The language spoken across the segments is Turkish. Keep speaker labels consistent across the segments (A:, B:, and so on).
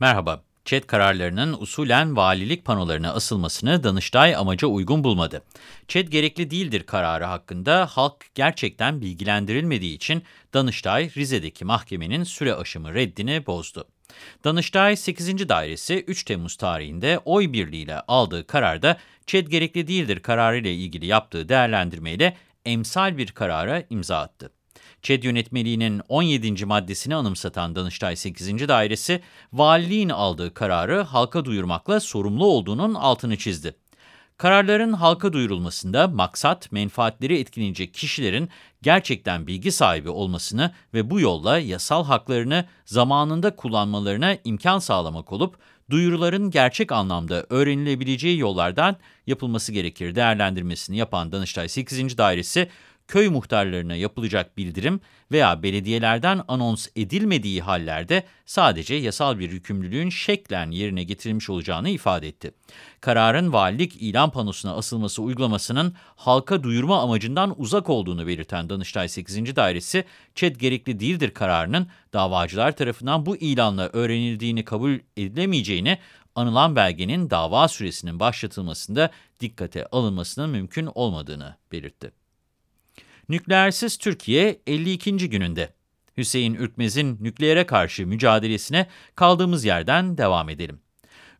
A: Merhaba. ÇED kararlarının usulen valilik panolarına asılmasını Danıştay amaca uygun bulmadı. ÇED gerekli değildir kararı hakkında halk gerçekten bilgilendirilmediği için Danıştay Rize'deki mahkemenin süre aşımı reddini bozdu. Danıştay 8. Dairesi 3 Temmuz tarihinde oy birliğiyle aldığı kararda ÇED gerekli değildir kararıyla ilgili yaptığı değerlendirmeyle emsal bir karara imza attı. ÇED yönetmeliğinin 17. maddesini anımsatan Danıştay 8. Dairesi, valiliğin aldığı kararı halka duyurmakla sorumlu olduğunun altını çizdi. Kararların halka duyurulmasında maksat, menfaatleri etkileyecek kişilerin gerçekten bilgi sahibi olmasını ve bu yolla yasal haklarını zamanında kullanmalarına imkan sağlamak olup, duyuruların gerçek anlamda öğrenilebileceği yollardan yapılması gerekir değerlendirmesini yapan Danıştay 8. Dairesi, köy muhtarlarına yapılacak bildirim veya belediyelerden anons edilmediği hallerde sadece yasal bir yükümlülüğün şeklen yerine getirilmiş olacağını ifade etti. Kararın valilik ilan panosuna asılması uygulamasının halka duyurma amacından uzak olduğunu belirten Danıştay 8. Dairesi, ÇED gerekli değildir kararının davacılar tarafından bu ilanla öğrenildiğini kabul edilemeyeceğini, anılan belgenin dava süresinin başlatılmasında dikkate alınmasının mümkün olmadığını belirtti. Nükleersiz Türkiye 52. gününde. Hüseyin Ürkmez'in nükleere karşı mücadelesine kaldığımız yerden devam edelim.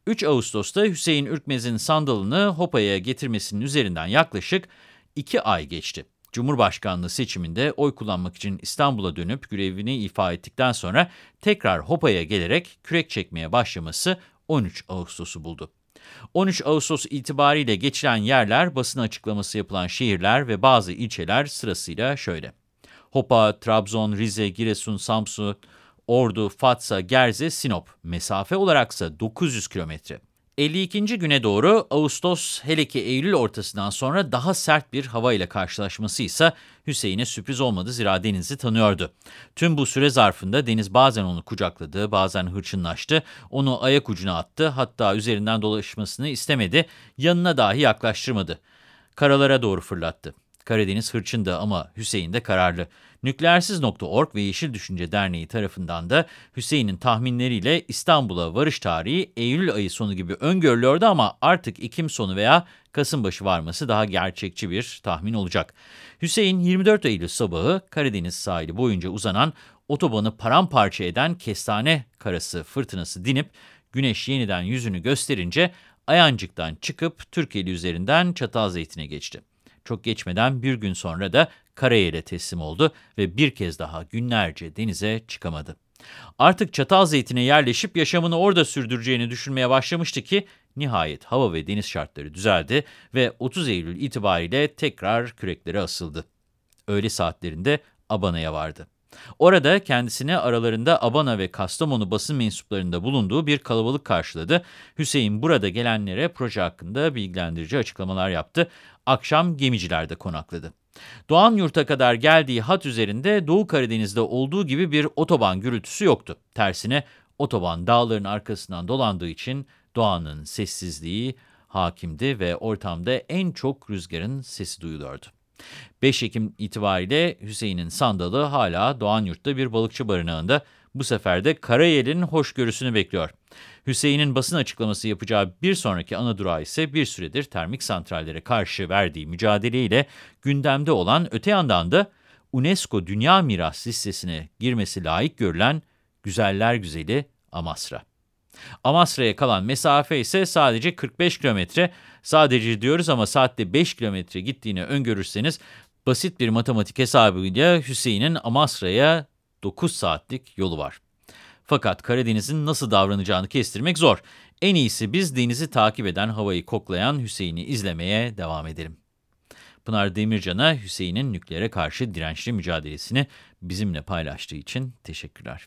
A: 3 Ağustos'ta Hüseyin Ürkmez'in sandalını Hopa'ya getirmesinin üzerinden yaklaşık 2 ay geçti. Cumhurbaşkanlığı seçiminde oy kullanmak için İstanbul'a dönüp görevini ifa ettikten sonra tekrar Hopa'ya gelerek kürek çekmeye başlaması 13 Ağustos'u buldu. 13 Ağustos itibariyle geçilen yerler, basın açıklaması yapılan şehirler ve bazı ilçeler sırasıyla şöyle. Hopa, Trabzon, Rize, Giresun, Samsun, Ordu, Fatsa, Gerze, Sinop. Mesafe olaraksa 900 kilometre. 52. güne doğru Ağustos hele ki Eylül ortasından sonra daha sert bir hava ile karşılaşması ise Hüseyin'e sürpriz olmadı zira Deniz'i tanıyordu. Tüm bu süre zarfında Deniz bazen onu kucakladı, bazen hırçınlaştı, onu ayak ucuna attı, hatta üzerinden dolaşmasını istemedi, yanına dahi yaklaştırmadı. Karalara doğru fırlattı. Karadeniz hırçındı ama Hüseyin de kararlı. Nükleersiz.org ve Yeşil Düşünce Derneği tarafından da Hüseyin'in tahminleriyle İstanbul'a varış tarihi Eylül ayı sonu gibi öngörülüyordu ama artık Ekim sonu veya Kasım başı varması daha gerçekçi bir tahmin olacak. Hüseyin 24 Eylül sabahı Karadeniz sahili boyunca uzanan otobanı paramparça eden kestane karası fırtınası dinip güneş yeniden yüzünü gösterince Ayancık'tan çıkıp Türkiye üzerinden Çatalzeytin'e geçti. Çok geçmeden bir gün sonra da Karayel'e teslim oldu ve bir kez daha günlerce denize çıkamadı. Artık Çatalzeytin'e yerleşip yaşamını orada sürdüreceğini düşünmeye başlamıştı ki nihayet hava ve deniz şartları düzeldi ve 30 Eylül itibariyle tekrar küreklere asıldı. Öğle saatlerinde Abana'ya vardı. Orada kendisine aralarında Abana ve Kastamonu basın mensuplarında bulunduğu bir kalabalık karşıladı. Hüseyin burada gelenlere proje hakkında bilgilendirici açıklamalar yaptı. Akşam gemicilerde konakladı. Doğan Yurt'a kadar geldiği hat üzerinde Doğu Karadeniz'de olduğu gibi bir otoban gürültüsü yoktu. Tersine otoban dağların arkasından dolandığı için doğanın sessizliği hakimdi ve ortamda en çok rüzgarın sesi duyuluyordu. 5 Ekim itibariyle Hüseyin'in sandalı hala Doğanyurt'ta bir balıkçı barınağında. Bu sefer de Karayel'in hoşgörüsünü bekliyor. Hüseyin'in basın açıklaması yapacağı bir sonraki ana durağı ise bir süredir termik santrallere karşı verdiği mücadeleyle gündemde olan öte yandan da UNESCO Dünya Miras listesine girmesi layık görülen Güzeller Güzeli Amasra. Amasra'ya kalan mesafe ise sadece 45 kilometre. Sadece diyoruz ama saatte 5 kilometre gittiğini öngörürseniz basit bir matematik hesabıyla Hüseyin'in Amasra'ya 9 saatlik yolu var. Fakat Karadeniz'in nasıl davranacağını kestirmek zor. En iyisi biz denizi takip eden, havayı koklayan Hüseyin'i izlemeye devam edelim. Pınar Demircan'a Hüseyin'in nükleere karşı dirençli mücadelesini bizimle paylaştığı için teşekkürler.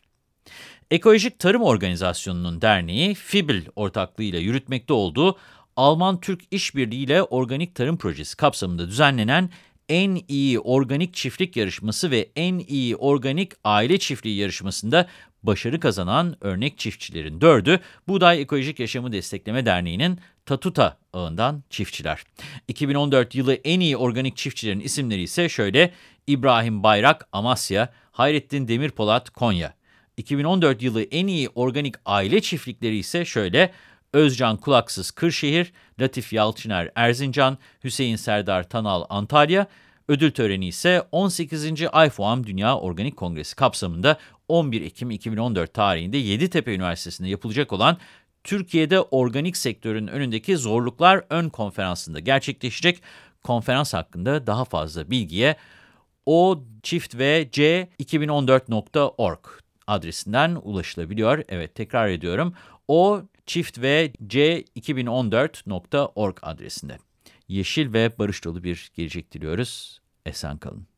A: Ekolojik Tarım Organizasyonu'nun derneği FİBİL ortaklığıyla yürütmekte olduğu Alman-Türk İşbirliği ile Organik Tarım Projesi kapsamında düzenlenen en iyi organik çiftlik yarışması ve en iyi organik aile çiftliği yarışmasında başarı kazanan örnek çiftçilerin dördü Buğday Ekolojik Yaşamı Destekleme Derneği'nin Tatuta ağından çiftçiler. 2014 yılı en iyi organik çiftçilerin isimleri ise şöyle İbrahim Bayrak Amasya, Hayrettin Demirpolat Konya. 2014 yılı en iyi organik aile çiftlikleri ise şöyle. Özcan Kulaksız Kırşehir, Latif Yalçıner Erzincan, Hüseyin Serdar Tanal Antalya. Ödül töreni ise 18. IFOAM Dünya Organik Kongresi kapsamında 11 Ekim 2014 tarihinde Yeditepe Üniversitesi'nde yapılacak olan Türkiye'de organik sektörün önündeki zorluklar ön konferansında gerçekleşecek. Konferans hakkında daha fazla bilgiye o çift ve c 2014.org adresinden ulaşılabiliyor. Evet tekrar ediyorum. O çift ve c 2014.org adresinde. Yeşil ve barış dolu bir gelecek diliyoruz. Esen kalın.